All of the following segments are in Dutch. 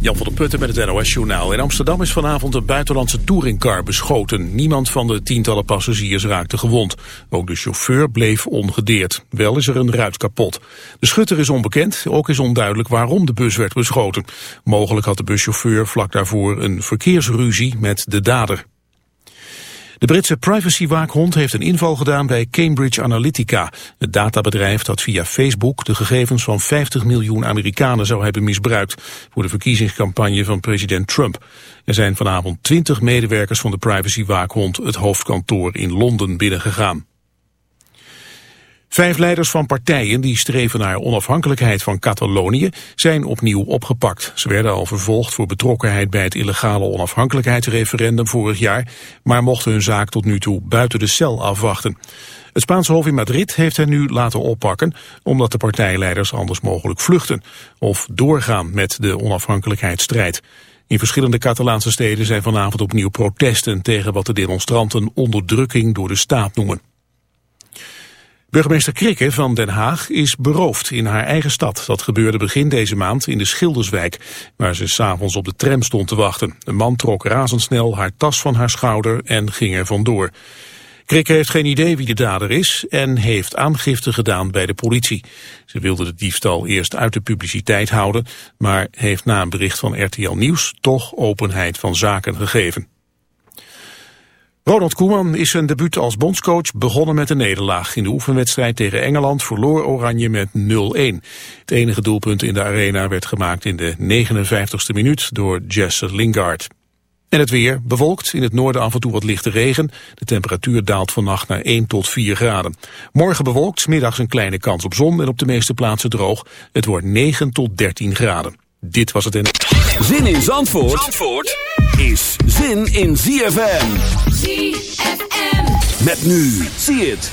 Jan van der Putten met het NOS-journaal. In Amsterdam is vanavond een buitenlandse touringcar beschoten. Niemand van de tientallen passagiers raakte gewond. Ook de chauffeur bleef ongedeerd. Wel is er een ruit kapot. De schutter is onbekend. Ook is onduidelijk waarom de bus werd beschoten. Mogelijk had de buschauffeur vlak daarvoor een verkeersruzie met de dader. De Britse privacywaakhond heeft een inval gedaan bij Cambridge Analytica, het databedrijf dat via Facebook de gegevens van 50 miljoen Amerikanen zou hebben misbruikt voor de verkiezingscampagne van president Trump. Er zijn vanavond 20 medewerkers van de privacywaakhond het hoofdkantoor in Londen binnengegaan. Vijf leiders van partijen die streven naar onafhankelijkheid van Catalonië zijn opnieuw opgepakt. Ze werden al vervolgd voor betrokkenheid bij het illegale onafhankelijkheidsreferendum vorig jaar, maar mochten hun zaak tot nu toe buiten de cel afwachten. Het Spaanse Hof in Madrid heeft hen nu laten oppakken omdat de partijleiders anders mogelijk vluchten of doorgaan met de onafhankelijkheidsstrijd. In verschillende Catalaanse steden zijn vanavond opnieuw protesten tegen wat de demonstranten onderdrukking door de staat noemen. Burgemeester Krikke van Den Haag is beroofd in haar eigen stad. Dat gebeurde begin deze maand in de Schilderswijk, waar ze s'avonds op de tram stond te wachten. Een man trok razendsnel haar tas van haar schouder en ging er vandoor. Krikke heeft geen idee wie de dader is en heeft aangifte gedaan bij de politie. Ze wilde de diefstal eerst uit de publiciteit houden, maar heeft na een bericht van RTL Nieuws toch openheid van zaken gegeven. Ronald Koeman is zijn debuut als bondscoach begonnen met een nederlaag. In de oefenwedstrijd tegen Engeland verloor Oranje met 0-1. Het enige doelpunt in de arena werd gemaakt in de 59ste minuut door Jesse Lingard. En het weer bewolkt, in het noorden af en toe wat lichte regen. De temperatuur daalt vannacht naar 1 tot 4 graden. Morgen bewolkt, middags een kleine kans op zon en op de meeste plaatsen droog. Het wordt 9 tot 13 graden. Dit was het in... Zin in Zandvoort, Zandvoort is zin in ZFM. ZFM. Met nu, zie het.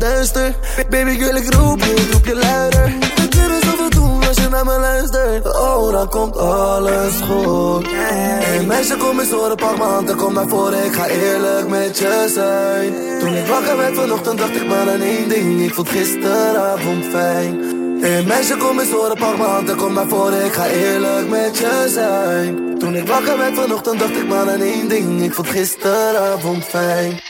duister. Baby girl, ik roep je, ik je luider. We kunnen zoveel doen als je naar me luistert. Oh, dan komt alles goed. Hey meisje, kom eens horen, pak m'n hand en kom naar voren. Ik ga eerlijk met je zijn. Toen ik wakker werd vanochtend, dacht ik maar aan één ding. Ik vond gisteravond fijn. Hey meisje, kom eens horen, pak m'n hand en kom naar voren. Ik ga eerlijk met je zijn. Toen ik wakker werd vanochtend, dacht ik maar aan één ding. Ik vond gisteravond fijn.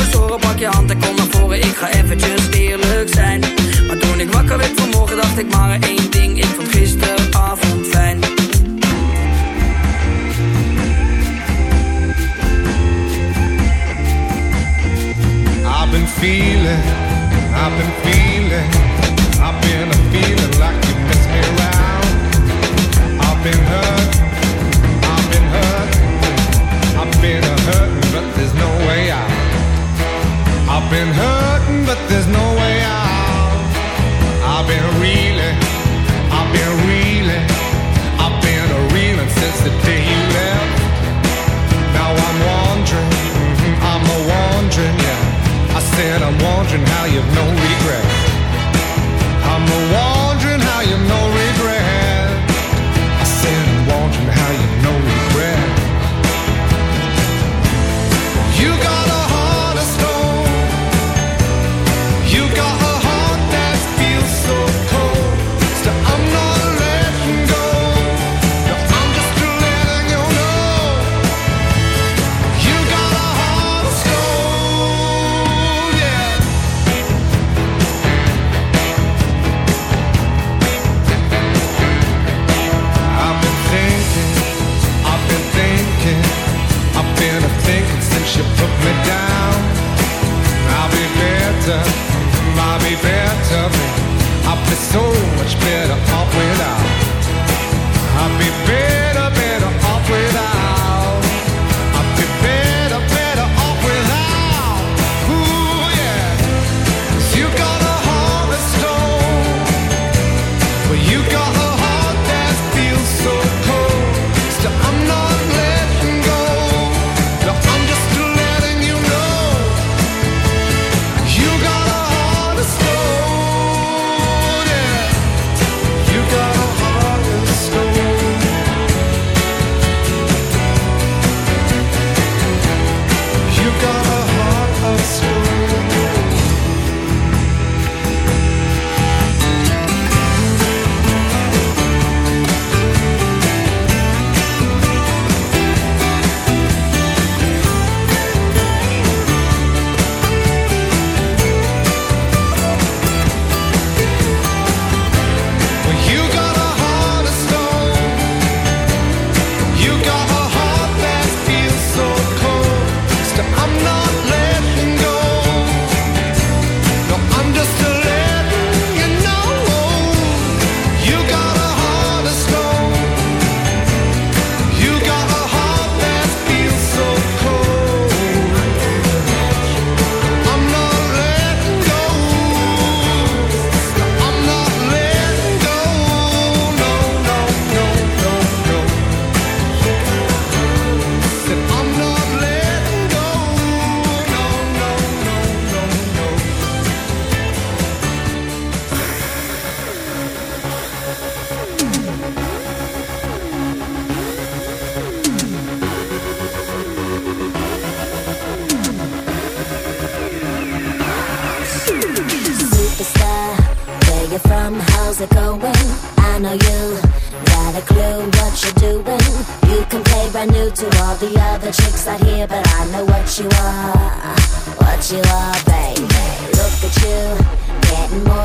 horen, pak je hand en kom naar voren. Ik ga eventjes eerlijk zijn.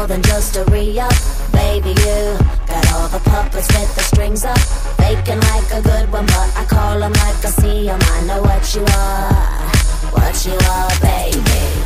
more than just a re-up. Baby, you got all the puppets with the strings up. Faking like a good one, but I call them like I see them I know what you are, what you are, baby.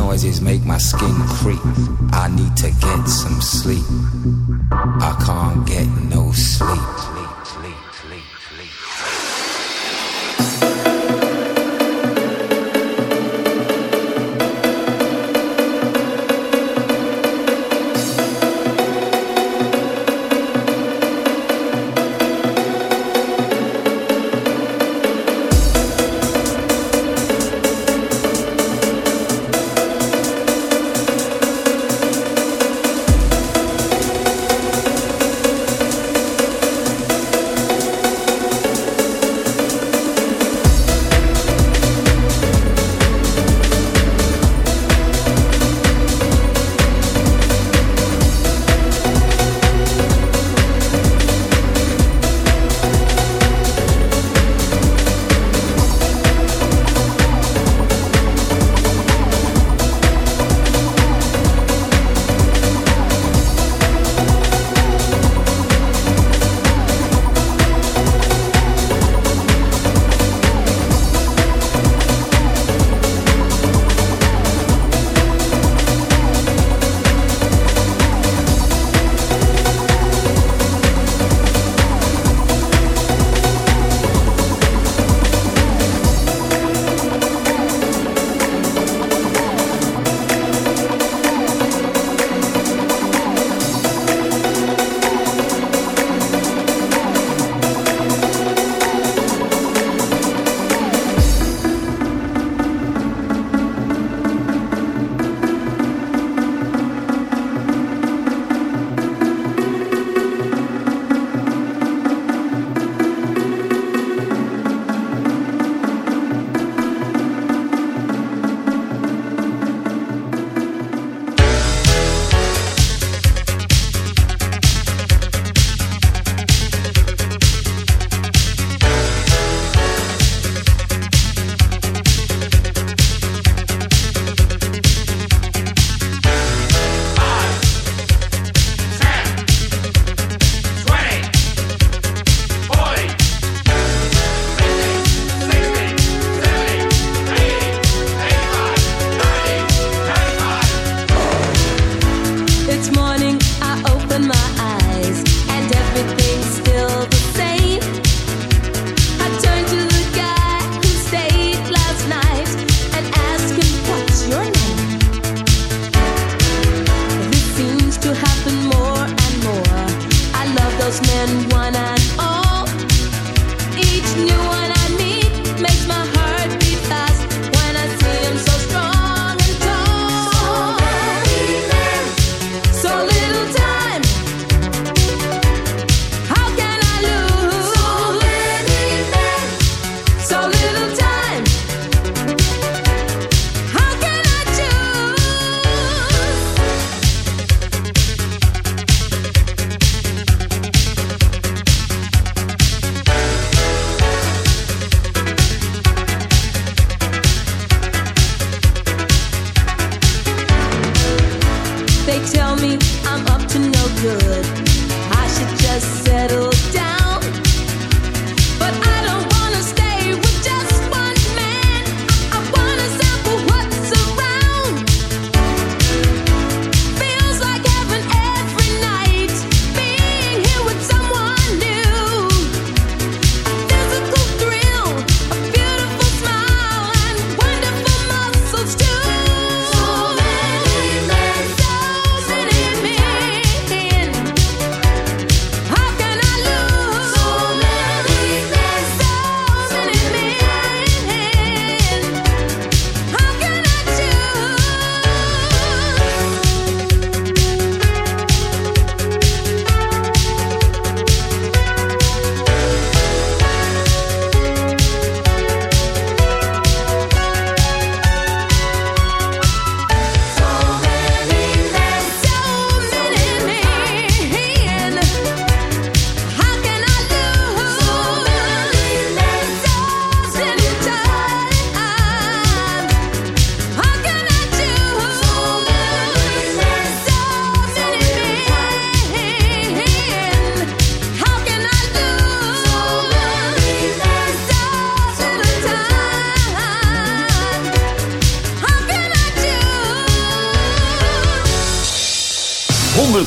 noises make my skin creep. I need to get some sleep.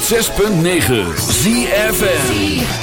106.9 ZFN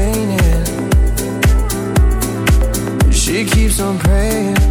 keeps on praying.